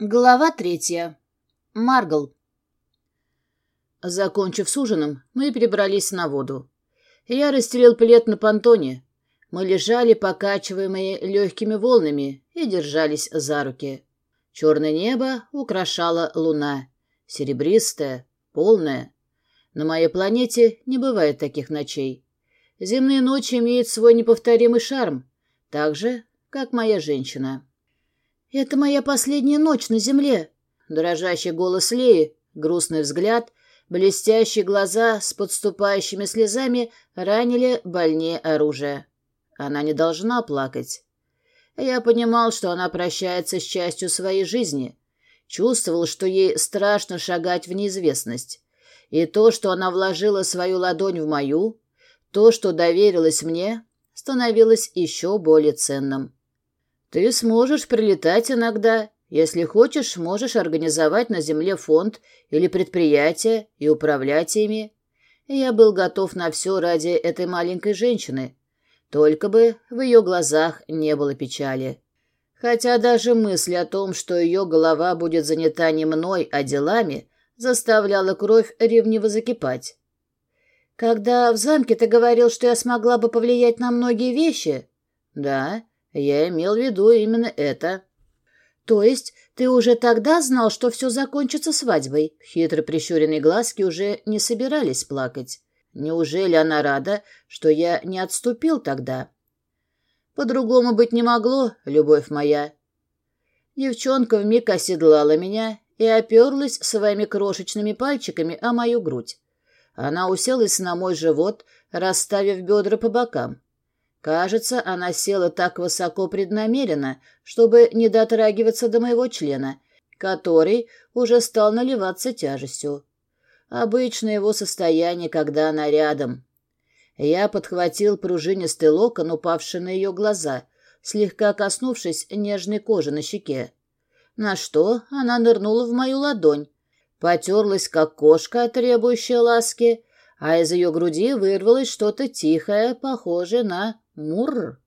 Глава третья. Маргл. Закончив с ужином, мы перебрались на воду. Я расстелил плед на понтоне. Мы лежали, покачиваемые легкими волнами, и держались за руки. Черное небо украшала луна, серебристая, полная. На моей планете не бывает таких ночей. Земные ночи имеют свой неповторимый шарм, так же, как моя женщина. «Это моя последняя ночь на земле!» Дрожащий голос Леи, грустный взгляд, блестящие глаза с подступающими слезами ранили больнее оружия. Она не должна плакать. Я понимал, что она прощается с частью своей жизни. Чувствовал, что ей страшно шагать в неизвестность. И то, что она вложила свою ладонь в мою, то, что доверилась мне, становилось еще более ценным. Ты сможешь прилетать иногда. Если хочешь, можешь организовать на земле фонд или предприятие и управлять ими. Я был готов на все ради этой маленькой женщины. Только бы в ее глазах не было печали. Хотя даже мысль о том, что ее голова будет занята не мной, а делами, заставляла кровь ревниво закипать. «Когда в замке ты говорил, что я смогла бы повлиять на многие вещи?» «Да, я имел в виду именно это. То есть ты уже тогда знал, что все закончится свадьбой? Хитро прищуренные глазки уже не собирались плакать. Неужели она рада, что я не отступил тогда? По-другому быть не могло, любовь моя. Девчонка вмиг оседлала меня и оперлась своими крошечными пальчиками о мою грудь. Она уселась на мой живот, расставив бедра по бокам. Кажется, она села так высоко преднамеренно, чтобы не дотрагиваться до моего члена, который уже стал наливаться тяжестью. Обычное его состояние, когда она рядом. Я подхватил пружинистый локон, упавший на ее глаза, слегка коснувшись нежной кожи на щеке. На что она нырнула в мою ладонь, потерлась, как кошка, требующая ласки, а из ее груди вырвалось что-то тихое, похожее на Мур.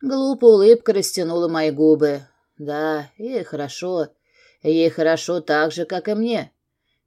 Глупая улыбка растянула мои губы. Да, ей хорошо. Ей хорошо так же, как и мне.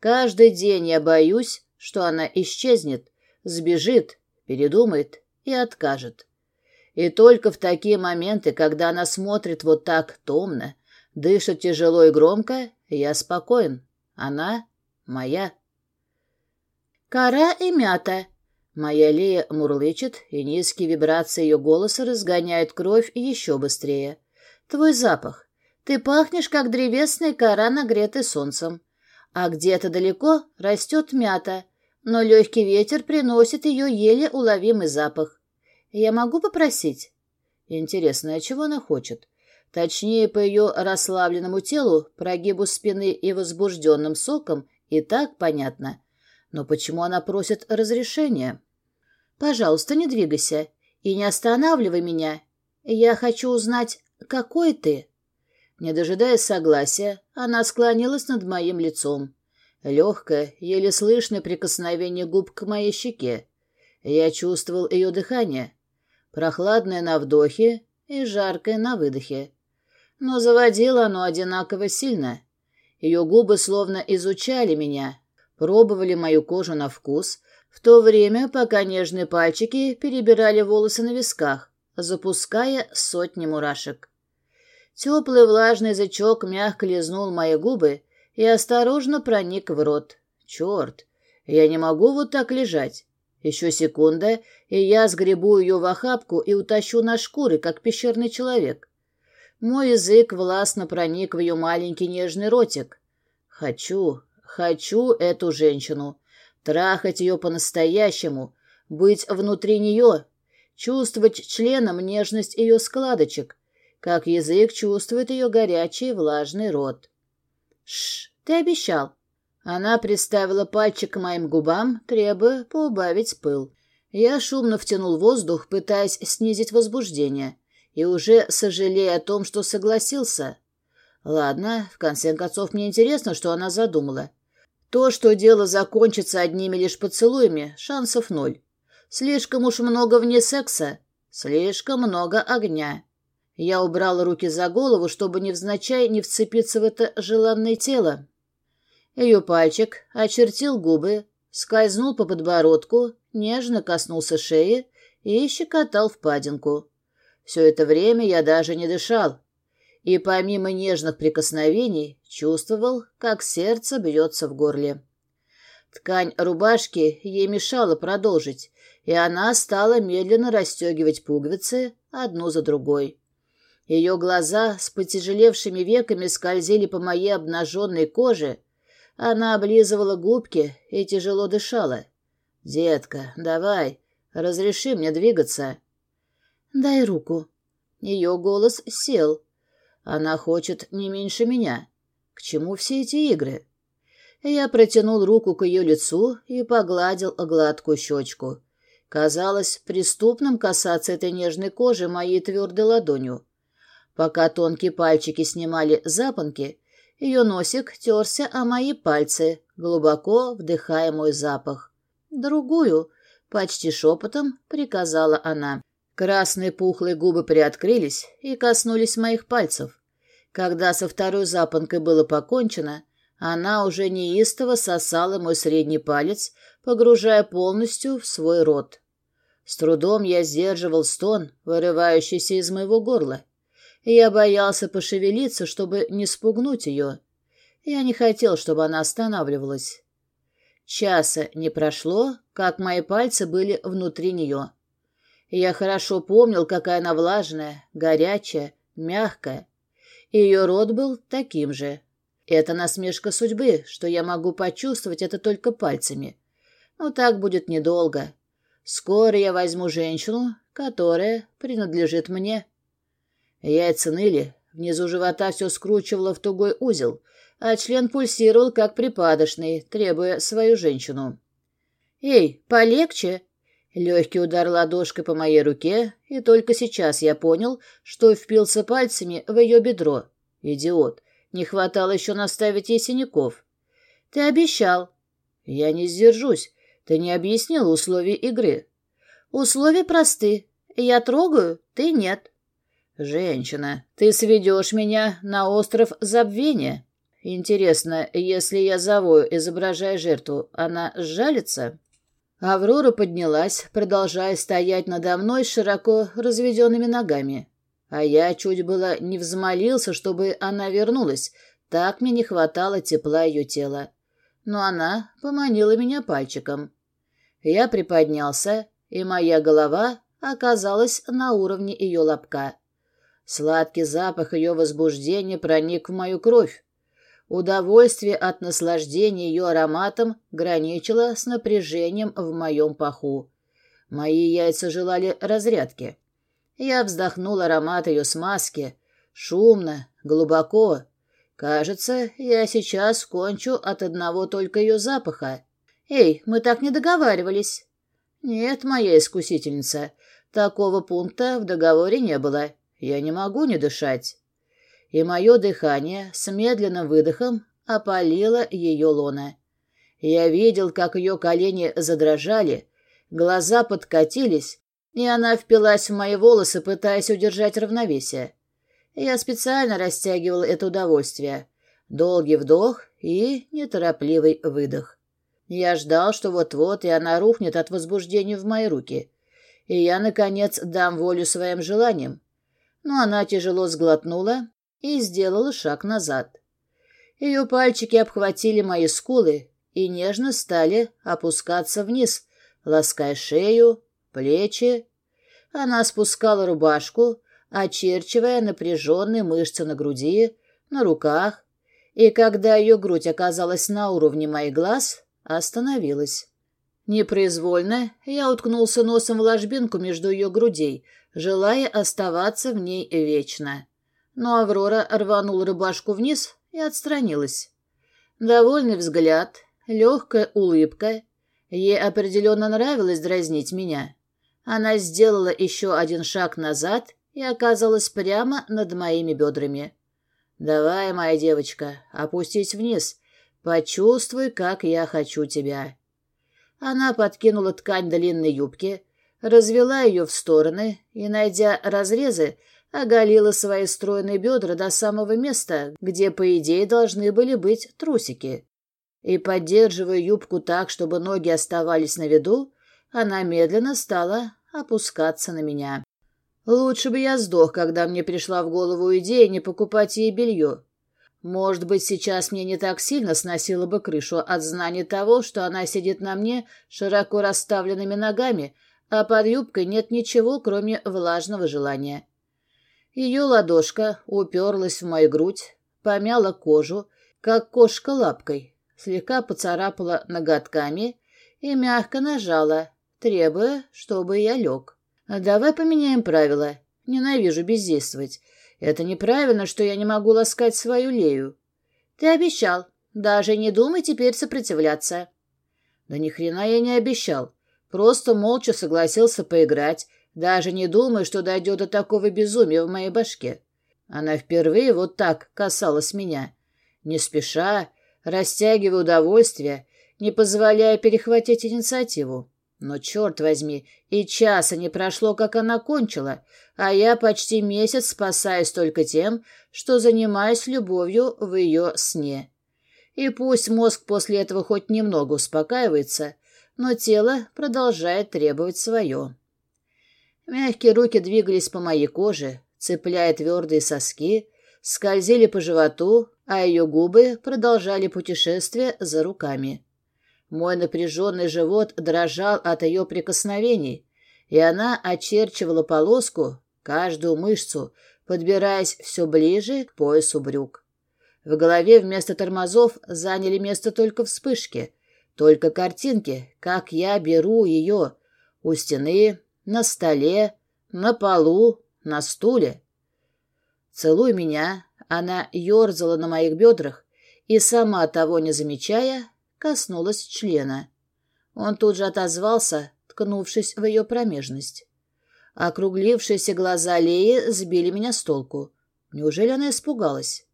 Каждый день я боюсь, что она исчезнет, сбежит, передумает и откажет. И только в такие моменты, когда она смотрит вот так томно, дышит тяжело и громко, я спокоен. Она моя. «Кора и мята», Моя Лея мурлычет, и низкие вибрации ее голоса разгоняют кровь еще быстрее. Твой запах. Ты пахнешь, как древесная кора, нагретая солнцем. А где-то далеко растет мята, но легкий ветер приносит ее еле уловимый запах. Я могу попросить? Интересно, а чего она хочет? Точнее, по ее расслабленному телу, прогибу спины и возбужденным соком и так понятно. Но почему она просит разрешения? Пожалуйста, не двигайся и не останавливай меня. Я хочу узнать, какой ты». Не дожидаясь согласия, она склонилась над моим лицом. Легкое, еле слышное прикосновение губ к моей щеке. Я чувствовал ее дыхание. Прохладное на вдохе и жаркое на выдохе. Но заводило оно одинаково сильно. Ее губы словно изучали меня, пробовали мою кожу на вкус, в то время, пока нежные пальчики перебирали волосы на висках, запуская сотни мурашек. Теплый влажный язычок мягко лизнул мои губы и осторожно проник в рот. Черт, я не могу вот так лежать. Еще секунда, и я сгребу ее в охапку и утащу на шкуры, как пещерный человек. Мой язык властно проник в ее маленький нежный ротик. Хочу, хочу эту женщину трахать ее по-настоящему, быть внутри нее, чувствовать членом нежность ее складочек, как язык чувствует ее горячий влажный рот. Шш, ты обещал. Она приставила пальчик к моим губам, требуя поубавить пыл. Я шумно втянул воздух, пытаясь снизить возбуждение, и уже сожалея о том, что согласился. Ладно, в конце концов, мне интересно, что она задумала. То, что дело закончится одними лишь поцелуями, шансов ноль. Слишком уж много вне секса, слишком много огня. Я убрал руки за голову, чтобы невзначай не вцепиться в это желанное тело. Ее пальчик очертил губы, скользнул по подбородку, нежно коснулся шеи и щекотал впадинку. Все это время я даже не дышал, и помимо нежных прикосновений чувствовал, как сердце бьется в горле. Ткань рубашки ей мешала продолжить, и она стала медленно расстегивать пуговицы одну за другой. Ее глаза с потяжелевшими веками скользили по моей обнаженной коже, она облизывала губки и тяжело дышала. «Детка, давай, разреши мне двигаться». «Дай руку». Ее голос сел. Она хочет не меньше меня. К чему все эти игры? Я протянул руку к ее лицу и погладил гладкую щечку. Казалось преступным касаться этой нежной кожи моей твердой ладонью. Пока тонкие пальчики снимали запонки, ее носик терся о мои пальцы, глубоко вдыхая мой запах. «Другую», — почти шепотом приказала она. Красные пухлые губы приоткрылись и коснулись моих пальцев. Когда со второй запонкой было покончено, она уже неистово сосала мой средний палец, погружая полностью в свой рот. С трудом я сдерживал стон, вырывающийся из моего горла. Я боялся пошевелиться, чтобы не спугнуть ее. Я не хотел, чтобы она останавливалась. Часа не прошло, как мои пальцы были внутри нее. Я хорошо помнил, какая она влажная, горячая, мягкая. Ее рот был таким же. Это насмешка судьбы, что я могу почувствовать это только пальцами. Но так будет недолго. Скоро я возьму женщину, которая принадлежит мне. Яйца ныли, внизу живота все скручивало в тугой узел, а член пульсировал, как припадочный, требуя свою женщину. «Эй, полегче!» Легкий удар ладошкой по моей руке, и только сейчас я понял, что впился пальцами в ее бедро. Идиот. Не хватало еще наставить ей синяков. «Ты обещал». «Я не сдержусь. Ты не объяснил условия игры». «Условия просты. Я трогаю, ты нет». «Женщина, ты сведешь меня на остров забвения. Интересно, если я зову, изображая жертву, она сжалится?» Аврора поднялась, продолжая стоять надо мной широко разведенными ногами. А я чуть было не взмолился, чтобы она вернулась. Так мне не хватало тепла ее тела. Но она поманила меня пальчиком. Я приподнялся, и моя голова оказалась на уровне ее лобка. Сладкий запах ее возбуждения проник в мою кровь. Удовольствие от наслаждения ее ароматом граничило с напряжением в моем паху. Мои яйца желали разрядки. Я вздохнул аромат ее смазки. Шумно, глубоко. Кажется, я сейчас кончу от одного только ее запаха. Эй, мы так не договаривались. Нет, моя искусительница, такого пункта в договоре не было. Я не могу не дышать. И мое дыхание с медленным выдохом опалило ее лона. Я видел, как ее колени задрожали, глаза подкатились, и она впилась в мои волосы, пытаясь удержать равновесие. Я специально растягивал это удовольствие. Долгий вдох и неторопливый выдох. Я ждал, что вот-вот и она рухнет от возбуждения в мои руки. И я, наконец, дам волю своим желаниям. Но она тяжело сглотнула и сделала шаг назад. Ее пальчики обхватили мои скулы и нежно стали опускаться вниз, лаская шею, плечи. Она спускала рубашку, очерчивая напряженные мышцы на груди, на руках, и когда ее грудь оказалась на уровне моих глаз, остановилась. Непроизвольно я уткнулся носом в ложбинку между ее грудей, желая оставаться в ней вечно. Но Аврора рванула рубашку вниз и отстранилась. Довольный взгляд, легкая улыбка, Ей определенно нравилось дразнить меня. Она сделала еще один шаг назад и оказалась прямо над моими бедрами. «Давай, моя девочка, опустись вниз. Почувствуй, как я хочу тебя». Она подкинула ткань длинной юбки, развела ее в стороны и, найдя разрезы, оголила свои стройные бедра до самого места, где, по идее, должны были быть трусики. И, поддерживая юбку так, чтобы ноги оставались на виду, она медленно стала опускаться на меня. Лучше бы я сдох, когда мне пришла в голову идея не покупать ей белье. Может быть, сейчас мне не так сильно сносило бы крышу от знания того, что она сидит на мне широко расставленными ногами, а под юбкой нет ничего, кроме влажного желания. Ее ладошка уперлась в мою грудь, помяла кожу, как кошка лапкой, слегка поцарапала ноготками и мягко нажала, требуя, чтобы я лег. «Давай поменяем правила. Ненавижу бездействовать. Это неправильно, что я не могу ласкать свою Лею. Ты обещал. Даже не думай теперь сопротивляться». «Да ни хрена я не обещал. Просто молча согласился поиграть, даже не думая, что дойдет до такого безумия в моей башке. Она впервые вот так касалась меня. Не спеша, растягивая удовольствие, не позволяя перехватить инициативу. Но, черт возьми, и часа не прошло, как она кончила, а я почти месяц спасаюсь только тем, что занимаюсь любовью в ее сне. И пусть мозг после этого хоть немного успокаивается, но тело продолжает требовать свое. Мягкие руки двигались по моей коже, цепляя твердые соски, скользили по животу, а ее губы продолжали путешествие за руками. Мой напряженный живот дрожал от ее прикосновений, и она очерчивала полоску, каждую мышцу, подбираясь все ближе к поясу брюк. В голове вместо тормозов заняли место только вспышки, только картинки, как я беру ее у стены, на столе, на полу, на стуле. «Целуй меня», она ерзала на моих бедрах и, сама того не замечая, коснулась члена. Он тут же отозвался, ткнувшись в ее промежность. Округлившиеся глаза Леи сбили меня с толку. Неужели она испугалась?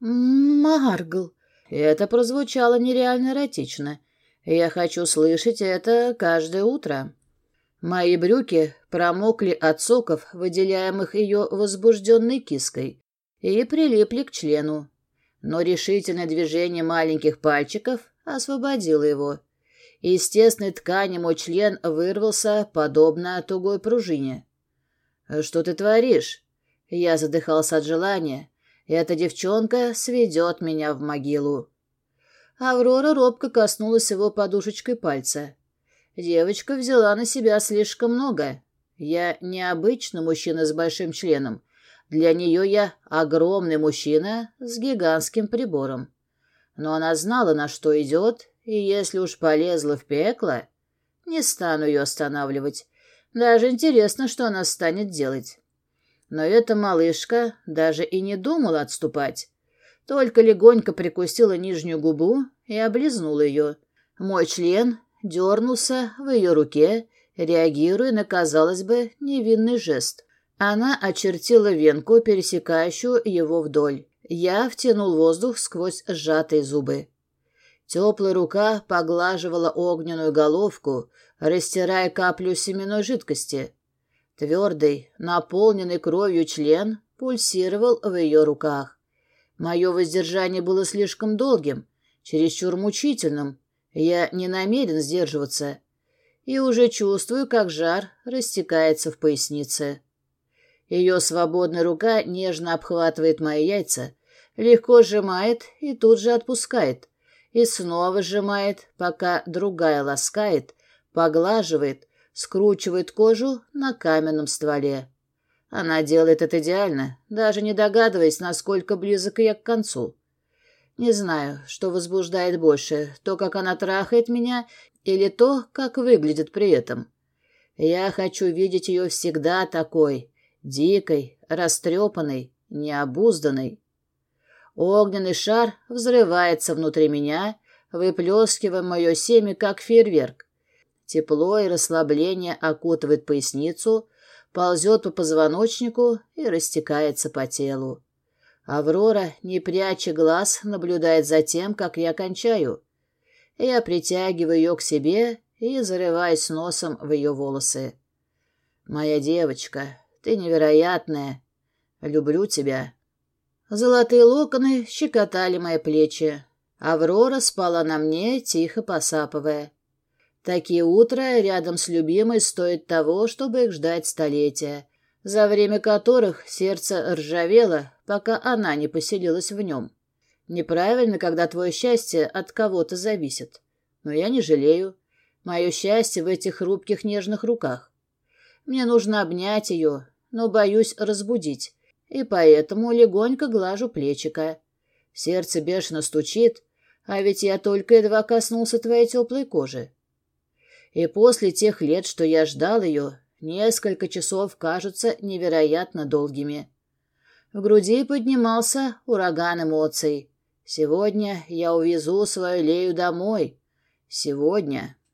«Маргл!» Это прозвучало нереально эротично. Я хочу слышать это каждое утро. Мои брюки промокли от соков, выделяемых ее возбужденной киской, и прилипли к члену. Но решительное движение маленьких пальчиков освободила его. Из тесной ткани мой член вырвался, подобно тугой пружине. «Что ты творишь?» Я задыхался от желания. «Эта девчонка сведет меня в могилу». Аврора робко коснулась его подушечкой пальца. Девочка взяла на себя слишком много. Я необычный мужчина с большим членом. Для нее я огромный мужчина с гигантским прибором. Но она знала, на что идет, и если уж полезла в пекло, не стану ее останавливать. Даже интересно, что она станет делать. Но эта малышка даже и не думала отступать. Только легонько прикусила нижнюю губу и облизнула ее. Мой член дернулся в ее руке, реагируя на, казалось бы, невинный жест. Она очертила венку, пересекающую его вдоль. Я втянул воздух сквозь сжатые зубы. Теплая рука поглаживала огненную головку, растирая каплю семенной жидкости. Твердый, наполненный кровью член пульсировал в ее руках. Мое воздержание было слишком долгим, чересчур мучительным. Я не намерен сдерживаться. И уже чувствую, как жар растекается в пояснице. Ее свободная рука нежно обхватывает мои яйца, легко сжимает и тут же отпускает, и снова сжимает, пока другая ласкает, поглаживает, скручивает кожу на каменном стволе. Она делает это идеально, даже не догадываясь, насколько близок я к концу. Не знаю, что возбуждает больше, то, как она трахает меня, или то, как выглядит при этом. Я хочу видеть ее всегда такой, дикой, растрепанной, необузданной. Огненный шар взрывается внутри меня, выплескивая мое семя, как фейерверк. Тепло и расслабление окутывает поясницу, ползет по позвоночнику и растекается по телу. Аврора, не пряча глаз, наблюдает за тем, как я кончаю. Я притягиваю ее к себе и зарываюсь носом в ее волосы. «Моя девочка, ты невероятная. Люблю тебя». Золотые локоны щекотали мои плечи. Аврора спала на мне, тихо посапывая. Такие утра рядом с любимой стоят того, чтобы их ждать столетия, за время которых сердце ржавело, пока она не поселилась в нем. Неправильно, когда твое счастье от кого-то зависит. Но я не жалею. Мое счастье в этих хрупких нежных руках. Мне нужно обнять ее, но боюсь разбудить, и поэтому легонько глажу плечика. Сердце бешено стучит, а ведь я только едва коснулся твоей теплой кожи. И после тех лет, что я ждал ее, несколько часов кажутся невероятно долгими. В груди поднимался ураган эмоций. Сегодня я увезу свою Лею домой. Сегодня